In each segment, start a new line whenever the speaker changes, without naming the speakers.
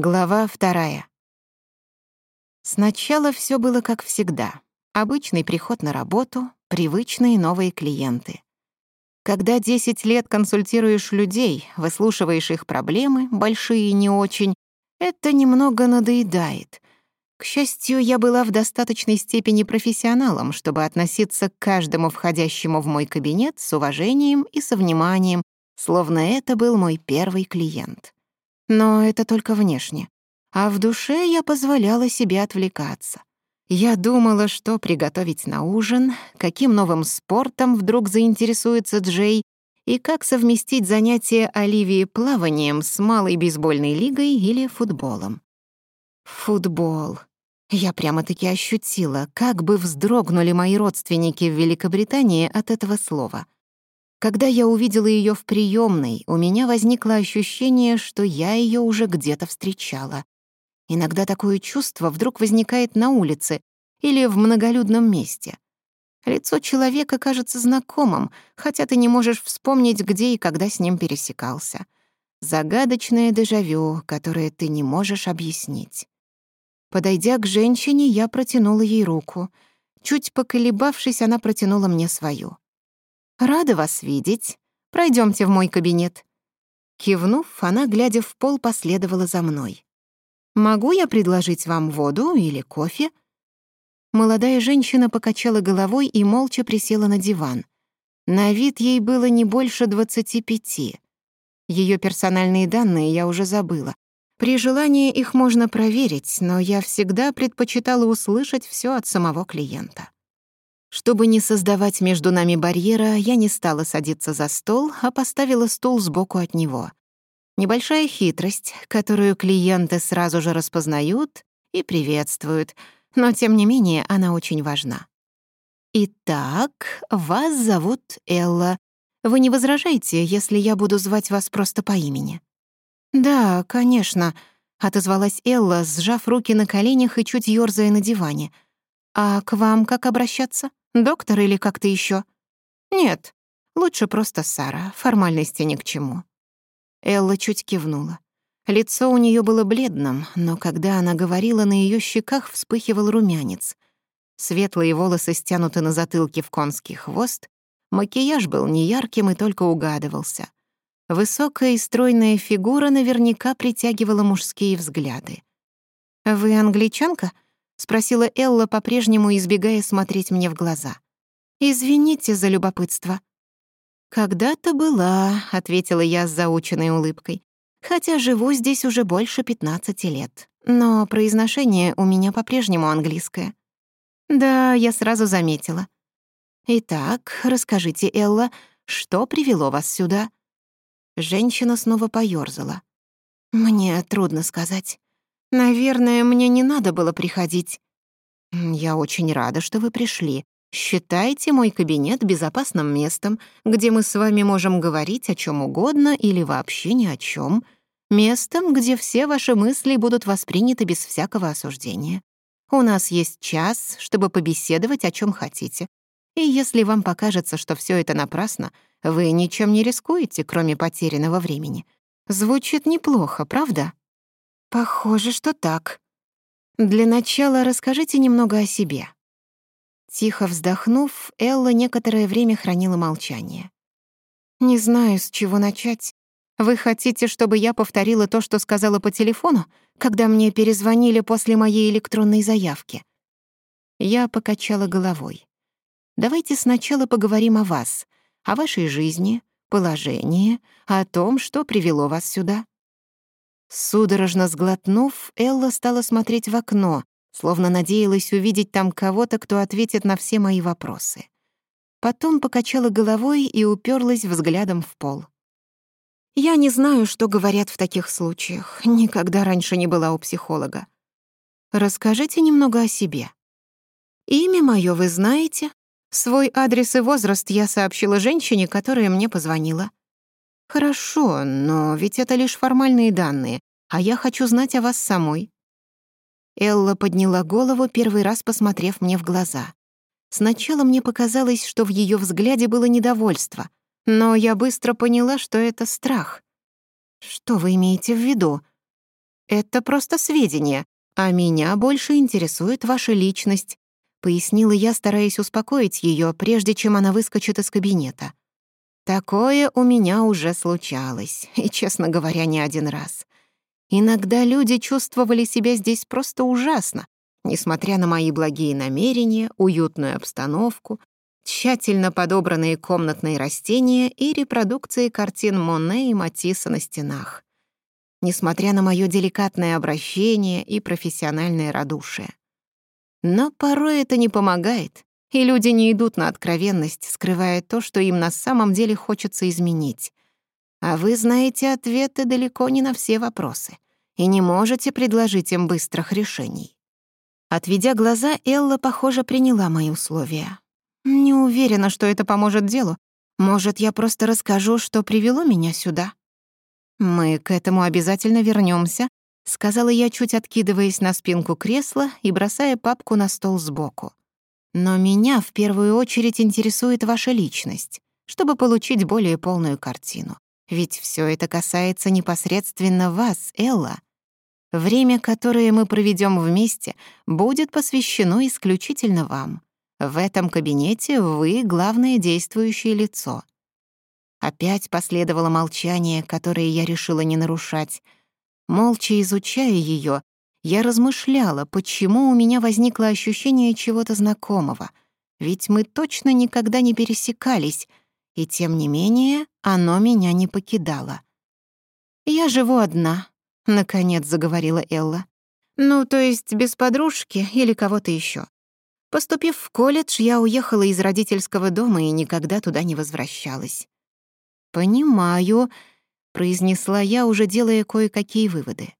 Глава вторая. Сначала все было как всегда. Обычный приход на работу, привычные новые клиенты. Когда 10 лет консультируешь людей, выслушиваешь их проблемы, большие и не очень, это немного надоедает. К счастью, я была в достаточной степени профессионалом, чтобы относиться к каждому входящему в мой кабинет с уважением и со вниманием, словно это был мой первый клиент. Но это только внешне. А в душе я позволяла себе отвлекаться. Я думала, что приготовить на ужин, каким новым спортом вдруг заинтересуется Джей, и как совместить занятия Оливии плаванием с малой бейсбольной лигой или футболом. Футбол. Я прямо-таки ощутила, как бы вздрогнули мои родственники в Великобритании от этого слова — когда я увидела ее в приемной, у меня возникло ощущение, что я ее уже где-то встречала. Иногда такое чувство вдруг возникает на улице или в многолюдном месте. Лицо человека кажется знакомым, хотя ты не можешь вспомнить, где и когда с ним пересекался. Загадочное дежавю, которое ты не можешь объяснить. Подойдя к женщине, я протянула ей руку. Чуть поколебавшись, она протянула мне свою — «Рада вас видеть. Пройдемте в мой кабинет». Кивнув, она, глядя в пол, последовала за мной. «Могу я предложить вам воду или кофе?» Молодая женщина покачала головой и молча присела на диван. На вид ей было не больше двадцати пяти. Ее персональные данные я уже забыла. При желании их можно проверить, но я всегда предпочитала услышать Чтобы не создавать между нами барьера, я не стала садиться за стол, а поставила стул сбоку от него. Небольшая хитрость, которую клиенты сразу же распознают и приветствуют, но тем не менее она очень важна. «Итак, вас зовут Элла. Вы не возражаете, если я буду звать вас просто по имени?» «Да, конечно», — отозвалась Элла, сжав руки на коленях и чуть ёрзая на диване. «А к вам как обращаться?» Доктор или как-то еще? Нет, лучше просто Сара, формальности ни к чему. Элла чуть кивнула. Лицо у нее было бледным, но когда она говорила, на ее щеках вспыхивал румянец. Светлые волосы стянуты на затылке в конский хвост, макияж был неярким и только угадывался. Высокая и стройная фигура наверняка притягивала мужские взгляды. «Вы англичанка?» — спросила Элла, по-прежнему избегая смотреть мне в глаза. «Извините за любопытство». «Когда-то была», — ответила я с заученной улыбкой, «хотя живу здесь уже больше пятнадцати лет, но произношение у меня по-прежнему английское». «Да, я сразу заметила». «Итак, расскажите, Элла, что привело вас сюда?» Женщина снова поёрзала. «Мне трудно сказать. Наверное, мне не надо было приходить. Я очень рада, что вы пришли. Считайте мой кабинет безопасным местом, где мы с вами можем говорить о чем угодно или вообще ни о чем. Местом, где все ваши мысли будут восприняты без всякого осуждения. У нас есть час, чтобы побеседовать о чем хотите. И если вам покажется, что все это напрасно, вы ничем не рискуете, кроме потерянного времени. Звучит неплохо, правда? Похоже, что так. Для начала расскажите немного о себе. Тихо вздохнув, Элла некоторое время хранила молчание. Не знаю, с чего начать. Вы хотите, чтобы я повторила то, что сказала по телефону, когда мне перезвонили после моей электронной заявки? Я покачала головой. Давайте сначала поговорим о вас, о вашей жизни, положении, о том, что привело вас сюда. Судорожно сглотнув, Элла стала смотреть в окно, словно надеялась увидеть там кого-то, кто ответит на все мои вопросы. Потом покачала головой и уперлась взглядом в пол. Я не знаю, что говорят в таких случаях. Никогда раньше не была у психолога. Расскажите немного о себе. Имя моё вы знаете. Свой адрес и возраст я сообщила женщине, которая мне позвонила. «Хорошо, но ведь это лишь формальные данные, а я хочу знать о вас самой». Элла подняла голову, первый раз посмотрев мне в глаза. Сначала мне показалось, что в ее взгляде было недовольство, но я быстро поняла, что это страх. «Что вы имеете в виду?» Это просто сведения, а меня больше интересует ваша личность», — пояснила я, стараясь успокоить ее, прежде чем она выскочит из кабинета. Такое у меня уже случалось, и, честно говоря, не один раз. Иногда люди чувствовали себя здесь просто ужасно, несмотря на мои благие намерения, уютную обстановку, тщательно подобранные комнатные растения и репродукции картин Моне и Матисса на стенах. Несмотря на мое деликатное обращение и профессиональное радушие. Но порой это не помогает, и люди не идут на откровенность, скрывая то, что им на самом деле хочется изменить. А вы знаете ответы далеко не на все вопросы и не можете предложить им быстрых решений. Отведя глаза, Элла, похоже, приняла мои условия. Не уверена, что это поможет делу. Может, я просто расскажу, что привело меня сюда? Мы к этому обязательно вернемся, сказала я, чуть откидываясь на спинку кресла и бросая папку на стол сбоку. Но меня в первую очередь интересует ваша личность, чтобы получить более полную картину. Ведь все это касается непосредственно вас, Элла. Время, которое мы проведем вместе, будет посвящено исключительно вам. В этом кабинете вы — главное действующее лицо. Опять последовало молчание, которое я решила не нарушать. Молча изучая ее, я размышляла, почему у меня возникло ощущение чего-то знакомого. Ведь мы точно никогда не пересекались, и тем не менее оно меня не покидало. «Я живу одна», — наконец заговорила Элла. «Ну, то есть без подружки или кого-то еще. Поступив в колледж, я уехала из родительского дома и никогда туда не возвращалась». «Понимаю», — произнесла я, уже делая кое-какие выводы.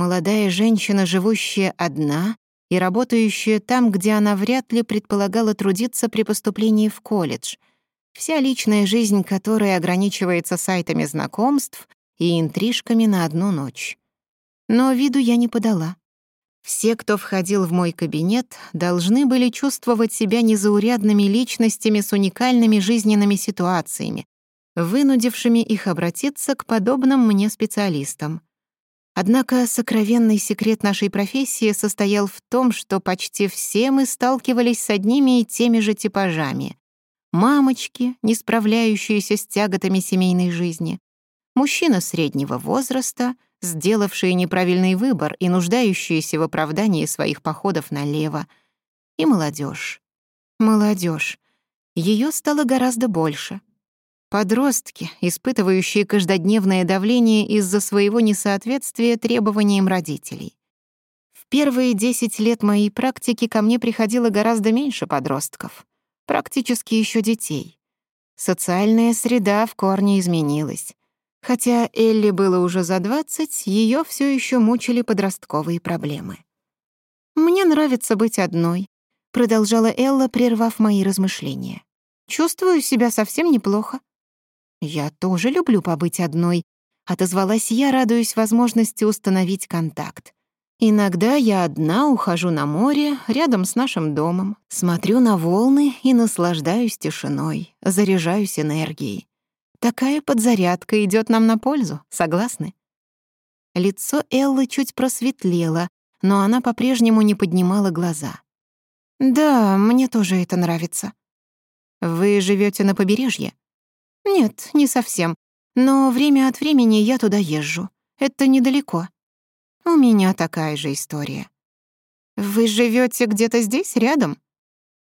молодая женщина, живущая одна и работающая там, где она вряд ли предполагала трудиться при поступлении в колледж, вся личная жизнь которой ограничивается сайтами знакомств и интрижками на одну ночь. Но виду я не подала. Все, кто входил в мой кабинет, должны были чувствовать себя незаурядными личностями с уникальными жизненными ситуациями, вынудившими их обратиться к подобным мне специалистам. Однако сокровенный секрет нашей профессии состоял в том, что почти все мы сталкивались с одними и теми же типажами. Мамочки, не справляющиеся с тяготами семейной жизни, мужчина среднего возраста, сделавший неправильный выбор и нуждающийся в оправдании своих походов налево, и молодежь. Молодежь. Ее стало гораздо больше. Подростки, испытывающие каждодневное давление из-за своего несоответствия требованиям родителей. В первые 10 лет моей практики ко мне приходило гораздо меньше подростков, практически еще детей. Социальная среда в корне изменилась. Хотя Элли было уже за 20, ее все еще мучили подростковые проблемы. «Мне нравится быть одной», — продолжала Элла, прервав мои размышления. «Чувствую себя совсем неплохо. «Я тоже люблю побыть одной», — отозвалась я, радуясь возможности установить контакт. «Иногда я одна ухожу на море рядом с нашим домом, смотрю на волны и наслаждаюсь тишиной, заряжаюсь энергией. Такая подзарядка идет нам на пользу, согласны?» Лицо Эллы чуть просветлело, но она по-прежнему не поднимала глаза. «Да, мне тоже это нравится». «Вы живете на побережье?» «Нет, не совсем. Но время от времени я туда езжу. Это недалеко. У меня такая же история». «Вы живете где-то здесь, рядом?»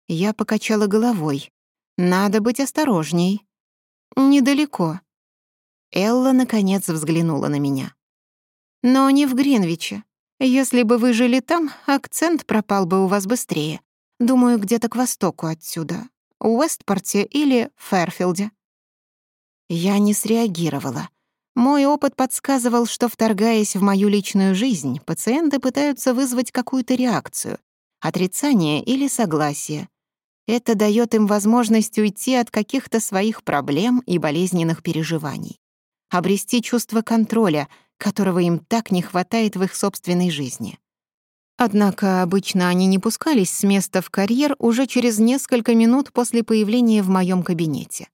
Я покачала головой. «Надо быть осторожней». «Недалеко». Элла, наконец, взглянула на меня. «Но не в Гринвиче. Если бы вы жили там, акцент пропал бы у вас быстрее. Думаю, где-то к востоку отсюда. Уэстпорте или Фэрфилде». Я не среагировала. Мой опыт подсказывал, что, вторгаясь в мою личную жизнь, пациенты пытаются вызвать какую-то реакцию, отрицание или согласие. Это дает им возможность уйти от каких-то своих проблем и болезненных переживаний, обрести чувство контроля, которого им так не хватает в их собственной жизни. Однако обычно они не пускались с места в карьер уже через несколько минут после появления в моем кабинете.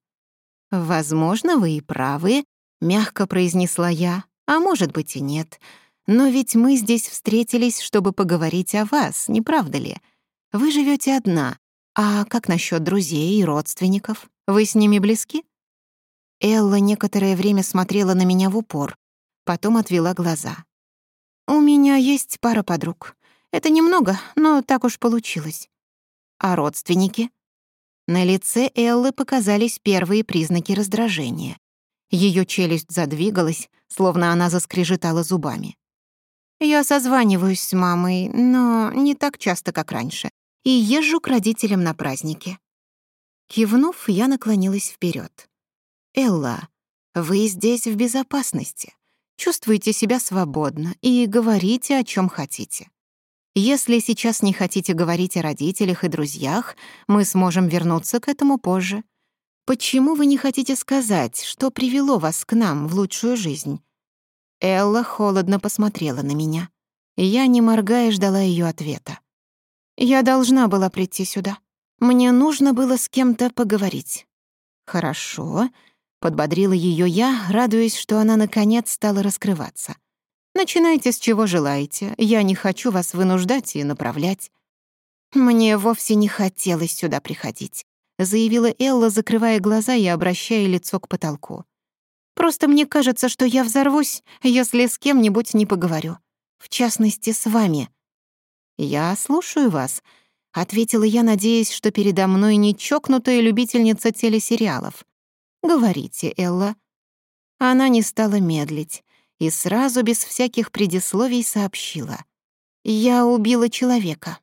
«Возможно, вы и правы», — мягко произнесла я, «а может быть и нет. Но ведь мы здесь встретились, чтобы поговорить о вас, не правда ли? Вы живете одна. А как насчет друзей и родственников? Вы с ними близки?» Элла некоторое время смотрела на меня в упор, потом отвела глаза. «У меня есть пара подруг. Это немного, но так уж получилось. А родственники?» На лице Эллы показались первые признаки раздражения. Её челюсть задвигалась, словно она заскрежетала зубами. «Я созваниваюсь с мамой, но не так часто, как раньше, и езжу к родителям на праздники». Кивнув, я наклонилась вперёд. «Элла, вы здесь в безопасности. Чувствуйте себя свободно и говорите, о чём хотите. Если сейчас не хотите говорить о родителях и друзьях, мы сможем вернуться к этому позже. Почему вы не хотите сказать, что привело вас к нам в лучшую жизнь? Элла холодно посмотрела на меня. Я, не моргая, ждала ее ответа. Я должна была прийти сюда. Мне нужно было с кем-то поговорить. Хорошо, подбодрила ее я, радуясь, что она наконец стала раскрываться. Начинайте с чего желаете. Я не хочу вас вынуждать и направлять». «Мне вовсе не хотелось сюда приходить», — заявила Элла, закрывая глаза и обращая лицо к потолку. «Просто мне кажется, что я взорвусь, если с кем-нибудь не поговорю. В частности, с вами». «Я слушаю вас», — ответила я, надеясь, что передо мной не чокнутая любительница телесериалов. «Говорите, Элла». Она не стала медлить и сразу без всяких предисловий сообщила. «Я убила человека».